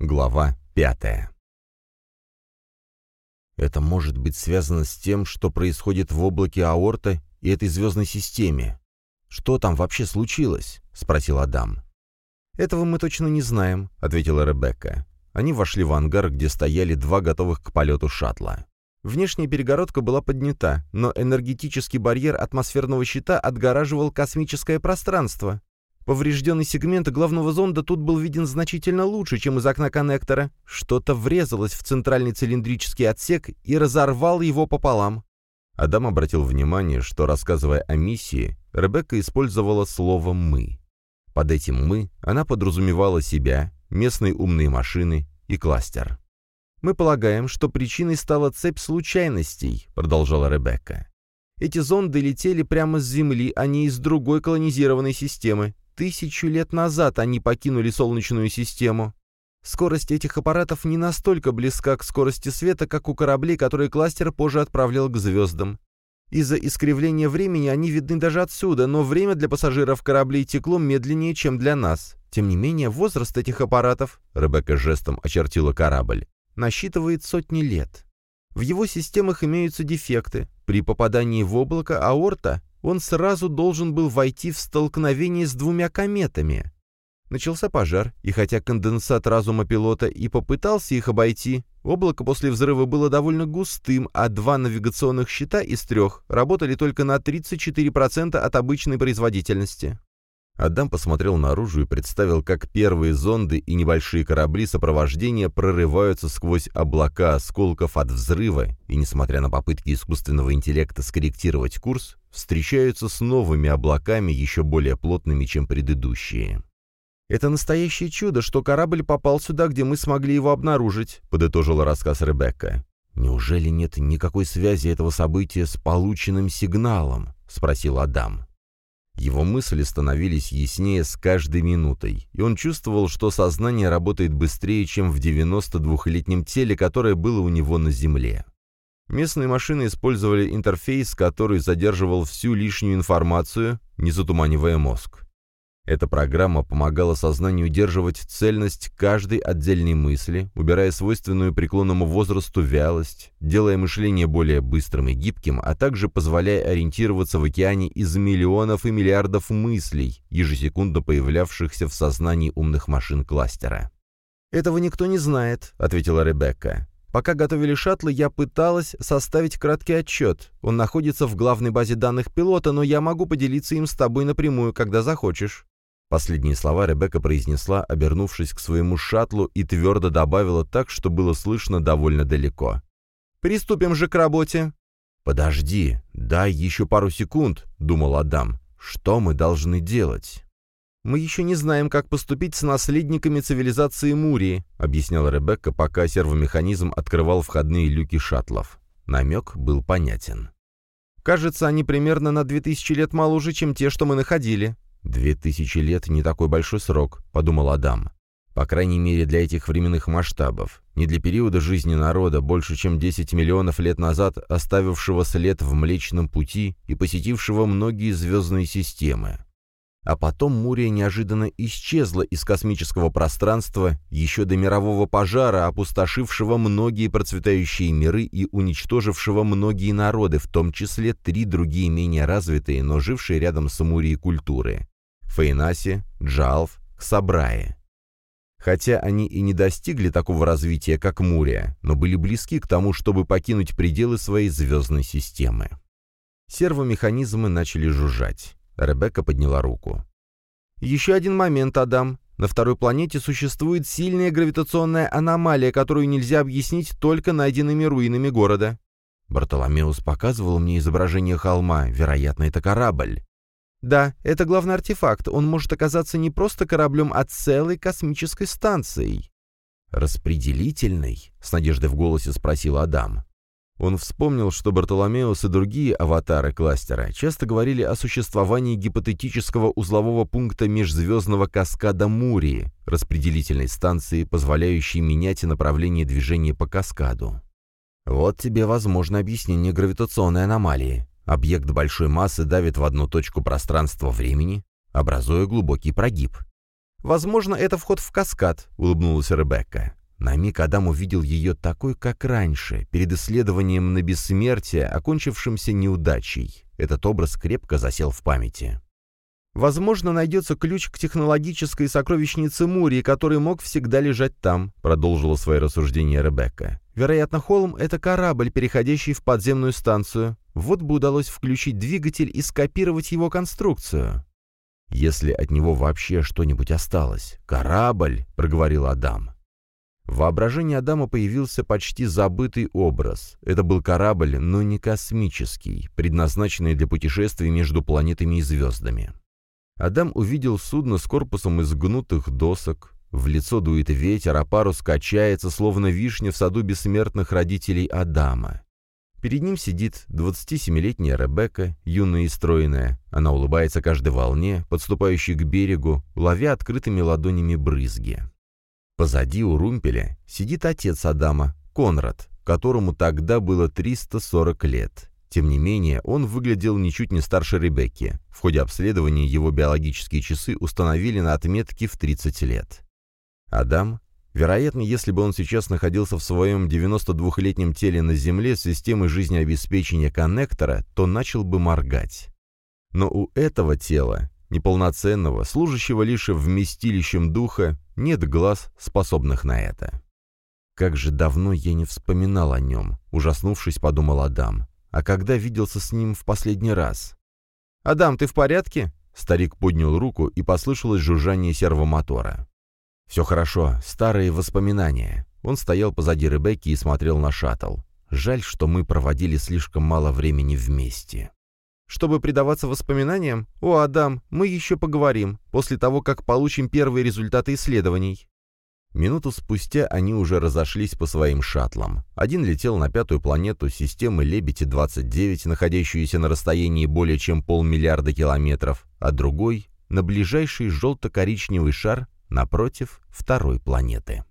Глава пятая. Это может быть связано с тем, что происходит в облаке аорта и этой звездной системе. Что там вообще случилось? — спросил Адам. «Этого мы точно не знаем», — ответила Ребекка. Они вошли в ангар, где стояли два готовых к полету шаттла. Внешняя перегородка была поднята, но энергетический барьер атмосферного щита отгораживал космическое пространство. Поврежденный сегмент главного зонда тут был виден значительно лучше, чем из окна коннектора. Что-то врезалось в центральный цилиндрический отсек и разорвал его пополам. Адам обратил внимание, что, рассказывая о миссии, Ребекка использовала слово «мы». Под этим «мы» она подразумевала себя, местные умные машины и кластер. «Мы полагаем, что причиной стала цепь случайностей», — продолжала Ребекка. «Эти зонды летели прямо с Земли, а не из другой колонизированной системы. Тысячу лет назад они покинули Солнечную систему. Скорость этих аппаратов не настолько близка к скорости света, как у кораблей, которые кластер позже отправлял к звездам. Из-за искривления времени они видны даже отсюда, но время для пассажиров кораблей текло медленнее, чем для нас. Тем не менее, возраст этих аппаратов, Ребекка жестом очертила корабль, насчитывает сотни лет. В его системах имеются дефекты. При попадании в облако аорта он сразу должен был войти в столкновение с двумя кометами. Начался пожар, и хотя конденсат разума пилота и попытался их обойти, облако после взрыва было довольно густым, а два навигационных щита из трех работали только на 34% от обычной производительности. Адам посмотрел наружу и представил, как первые зонды и небольшие корабли сопровождения прорываются сквозь облака осколков от взрыва и, несмотря на попытки искусственного интеллекта скорректировать курс, встречаются с новыми облаками, еще более плотными, чем предыдущие. «Это настоящее чудо, что корабль попал сюда, где мы смогли его обнаружить», — подытожила рассказ Ребекка. «Неужели нет никакой связи этого события с полученным сигналом?» — спросил Адам. Его мысли становились яснее с каждой минутой, и он чувствовал, что сознание работает быстрее, чем в 92-летнем теле, которое было у него на Земле. Местные машины использовали интерфейс, который задерживал всю лишнюю информацию, не затуманивая мозг. Эта программа помогала сознанию удерживать цельность каждой отдельной мысли, убирая свойственную преклонному возрасту вялость, делая мышление более быстрым и гибким, а также позволяя ориентироваться в океане из миллионов и миллиардов мыслей, ежесекундно появлявшихся в сознании умных машин кластера. «Этого никто не знает», — ответила Ребекка. «Пока готовили шаттлы, я пыталась составить краткий отчет. Он находится в главной базе данных пилота, но я могу поделиться им с тобой напрямую, когда захочешь». Последние слова Ребекка произнесла, обернувшись к своему шаттлу, и твердо добавила так, что было слышно довольно далеко. «Приступим же к работе!» «Подожди, дай еще пару секунд», — думал Адам. «Что мы должны делать?» «Мы еще не знаем, как поступить с наследниками цивилизации Мурии», — объясняла Ребекка, пока сервомеханизм открывал входные люки шаттлов. Намек был понятен. «Кажется, они примерно на 2000 лет моложе, чем те, что мы находили. «Две тысячи лет — не такой большой срок», — подумал Адам. По крайней мере, для этих временных масштабов. Не для периода жизни народа, больше чем 10 миллионов лет назад, оставившего след в Млечном Пути и посетившего многие звездные системы. А потом Мурия неожиданно исчезла из космического пространства еще до мирового пожара, опустошившего многие процветающие миры и уничтожившего многие народы, в том числе три другие менее развитые, но жившие рядом с Мурией культуры. Фейнасе, Джалф, Ксабрае. Хотя они и не достигли такого развития, как Мурия, но были близки к тому, чтобы покинуть пределы своей звездной системы. Сервомеханизмы начали жужжать. Ребекка подняла руку. «Еще один момент, Адам. На второй планете существует сильная гравитационная аномалия, которую нельзя объяснить только найденными руинами города». Бартоломеус показывал мне изображение холма. Вероятно, это корабль. Да, это главный артефакт. Он может оказаться не просто кораблем, а целой космической станцией. «Распределительный?» — с надеждой в голосе спросил Адам. Он вспомнил, что Бартоломеус и другие аватары кластера часто говорили о существовании гипотетического узлового пункта межзвездного каскада Мурии, распределительной станции, позволяющей менять направление движения по каскаду. Вот тебе возможно объяснение гравитационной аномалии. Объект большой массы давит в одну точку пространства-времени, образуя глубокий прогиб. Возможно, это вход в каскад», — улыбнулась Ребекка. На миг Адам увидел ее такой, как раньше, перед исследованием на бессмертие, окончившимся неудачей. Этот образ крепко засел в памяти. «Возможно, найдется ключ к технологической сокровищнице Мурии, который мог всегда лежать там», — продолжила свое рассуждение Ребекка. «Вероятно, холм — это корабль, переходящий в подземную станцию. Вот бы удалось включить двигатель и скопировать его конструкцию». «Если от него вообще что-нибудь осталось. Корабль», — проговорил Адам. В воображении Адама появился почти забытый образ. Это был корабль, но не космический, предназначенный для путешествий между планетами и звездами. Адам увидел судно с корпусом из гнутых досок, в лицо дует ветер, а парус качается, словно вишня в саду бессмертных родителей Адама. Перед ним сидит 27-летняя Ребекка, юная и стройная. Она улыбается каждой волне, подступающей к берегу, ловя открытыми ладонями брызги. Позади у румпеля сидит отец Адама, Конрад, которому тогда было 340 лет. Тем не менее, он выглядел ничуть не старше Ребекки. В ходе обследования его биологические часы установили на отметке в 30 лет. Адам, вероятно, если бы он сейчас находился в своем 92-летнем теле на Земле с системой жизнеобеспечения коннектора, то начал бы моргать. Но у этого тела, неполноценного, служащего лишь вместилищем духа, нет глаз, способных на это. «Как же давно я не вспоминал о нем», — ужаснувшись, подумал Адам а когда виделся с ним в последний раз. «Адам, ты в порядке?» Старик поднял руку, и послышалось жужжание сервомотора. «Все хорошо, старые воспоминания». Он стоял позади Ребекки и смотрел на шаттл. «Жаль, что мы проводили слишком мало времени вместе». «Чтобы предаваться воспоминаниям? О, Адам, мы еще поговорим, после того, как получим первые результаты исследований». Минуту спустя они уже разошлись по своим шаттлам. Один летел на пятую планету системы Лебеди-29, находящуюся на расстоянии более чем полмиллиарда километров, а другой — на ближайший желто-коричневый шар напротив второй планеты.